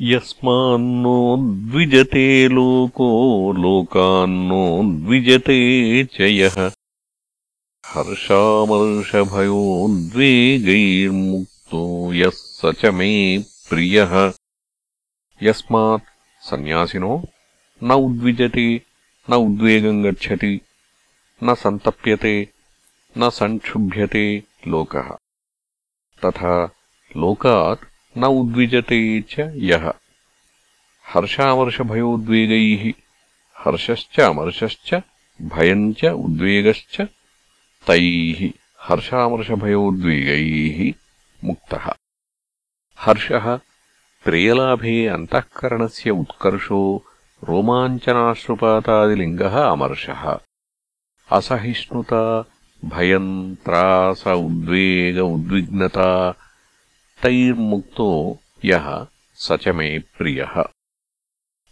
यस्मान्नो द्विजते लोको लोकान्नो द्विजते च यः। हर्षामर्षभयोद्वेगैर्मुक्तो यः स च मे प्रियः। यस्मात् सन्न्यासिनो न उद्विजते न उद्वेगम् गच्छति न सन्तप्यते न सङ्क्षुभ्यते लोकः। तथा लोकात् न उद्विजते च यः। हर्षामर्षभयोद्वेगैः हर्षश्च अमर्षश्च भयम् च उद्वेगश्च तैः हर्षामर्षभयोद्वेगैः मुक्तः। हर्षः प्रेयलाभे अन्तःकरणस्य उत्कर्षो रोमाञ्चनाश्रुपातादिलिङ्गः अमर्षः। असहिष्णुता भयम् त्रास उद्वेग उद्विग्नता तैर्मुक्तो यः स च मे प्रियः।